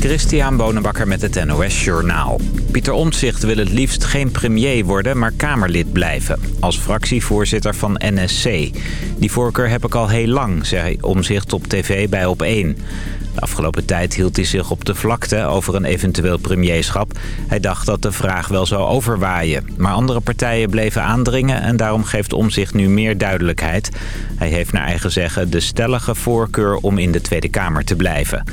Christian Bonenbakker met het NOS Journaal. Pieter Omtzigt wil het liefst geen premier worden, maar Kamerlid blijven. Als fractievoorzitter van NSC. Die voorkeur heb ik al heel lang, zei Omtzigt op tv bij Op1. Afgelopen tijd hield hij zich op de vlakte over een eventueel premierschap. Hij dacht dat de vraag wel zou overwaaien. Maar andere partijen bleven aandringen en daarom geeft Omzicht nu meer duidelijkheid. Hij heeft naar eigen zeggen de stellige voorkeur om in de Tweede Kamer te blijven.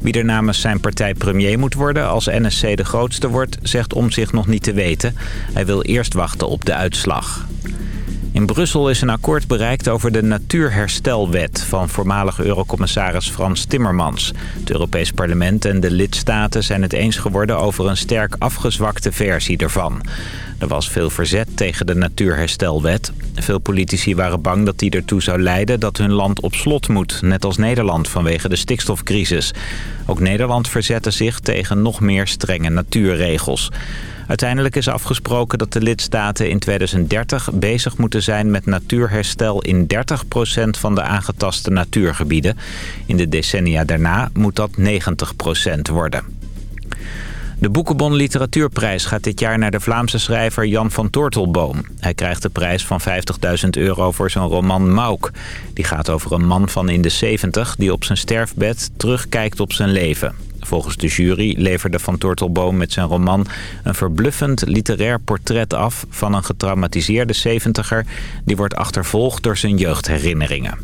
Wie er namens zijn partij premier moet worden als NSC de grootste wordt, zegt Omzicht nog niet te weten. Hij wil eerst wachten op de uitslag. In Brussel is een akkoord bereikt over de Natuurherstelwet van voormalig eurocommissaris Frans Timmermans. Het Europees Parlement en de lidstaten zijn het eens geworden over een sterk afgezwakte versie ervan. Er was veel verzet tegen de Natuurherstelwet. Veel politici waren bang dat die ertoe zou leiden dat hun land op slot moet, net als Nederland vanwege de stikstofcrisis. Ook Nederland verzette zich tegen nog meer strenge natuurregels. Uiteindelijk is afgesproken dat de lidstaten in 2030 bezig moeten zijn met natuurherstel in 30% van de aangetaste natuurgebieden. In de decennia daarna moet dat 90% worden. De Boekenbon Literatuurprijs gaat dit jaar naar de Vlaamse schrijver Jan van Tortelboom. Hij krijgt de prijs van 50.000 euro voor zijn roman Mauk. Die gaat over een man van in de 70 die op zijn sterfbed terugkijkt op zijn leven. Volgens de jury leverde Van Tortelboom met zijn roman een verbluffend literair portret af van een getraumatiseerde 70er die wordt achtervolgd door zijn jeugdherinneringen.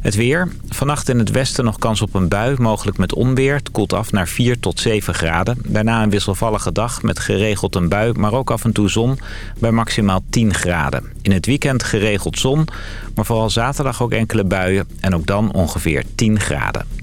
Het weer. Vannacht in het westen nog kans op een bui, mogelijk met onweer. Het koelt af naar 4 tot 7 graden. Daarna een wisselvallige dag met geregeld een bui, maar ook af en toe zon bij maximaal 10 graden. In het weekend geregeld zon, maar vooral zaterdag ook enkele buien en ook dan ongeveer 10 graden.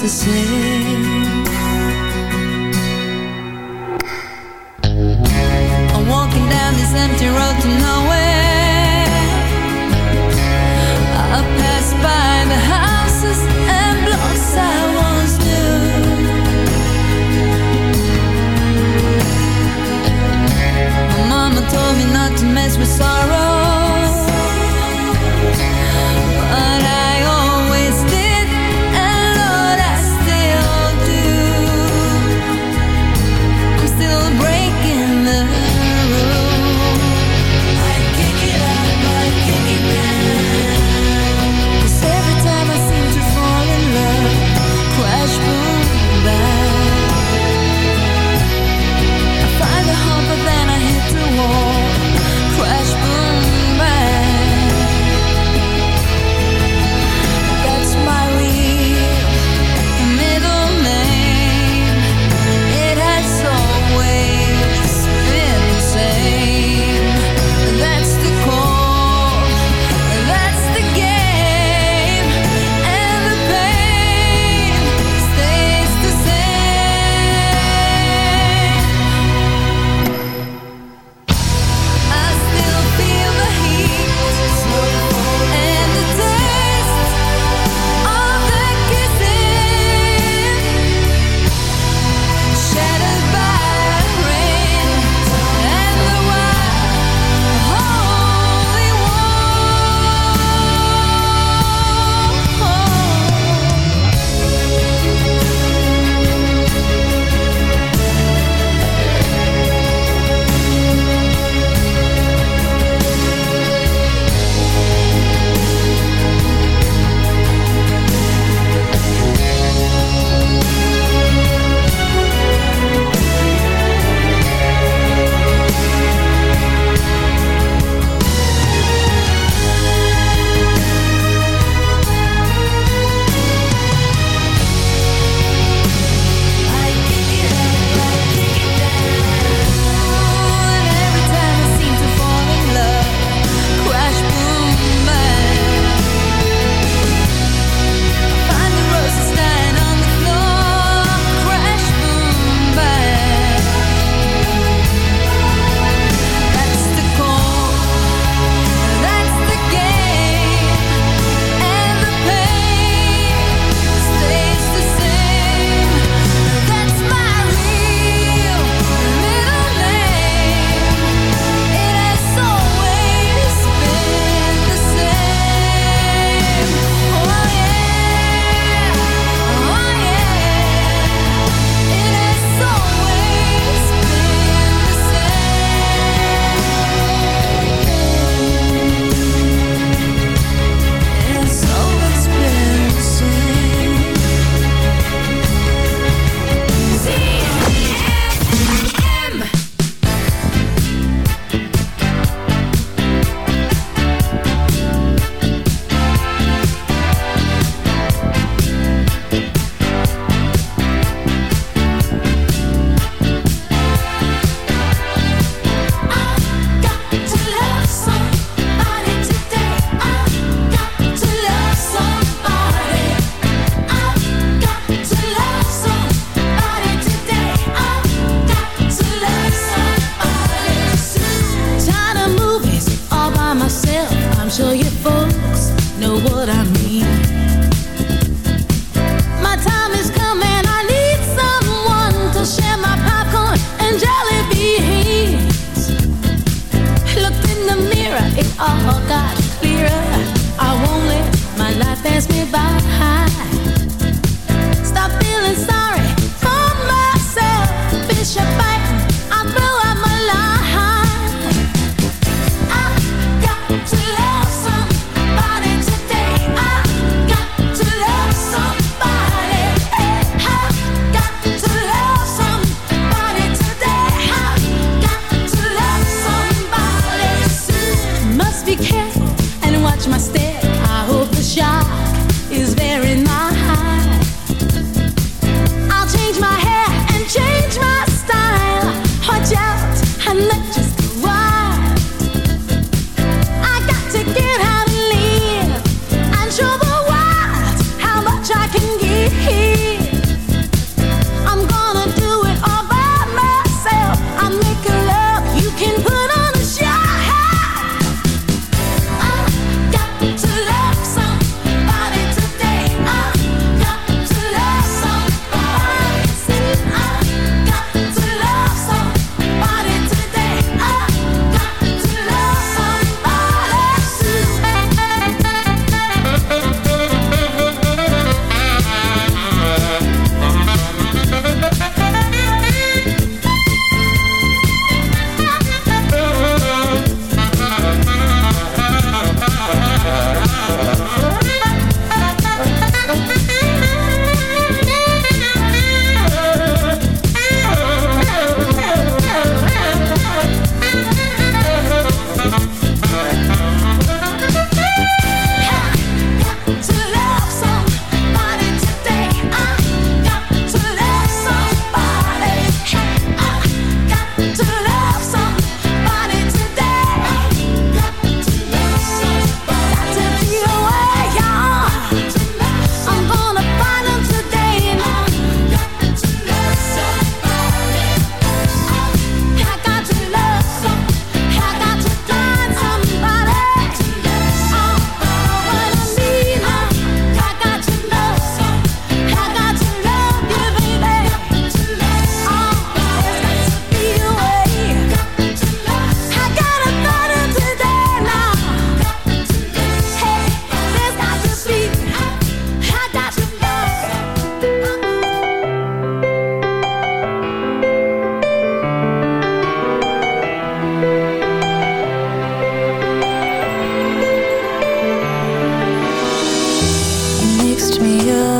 the same. I'm walking down this empty road to nowhere. I pass by the houses and blocks I once knew. My mama told me not to mess with sorrow, me up.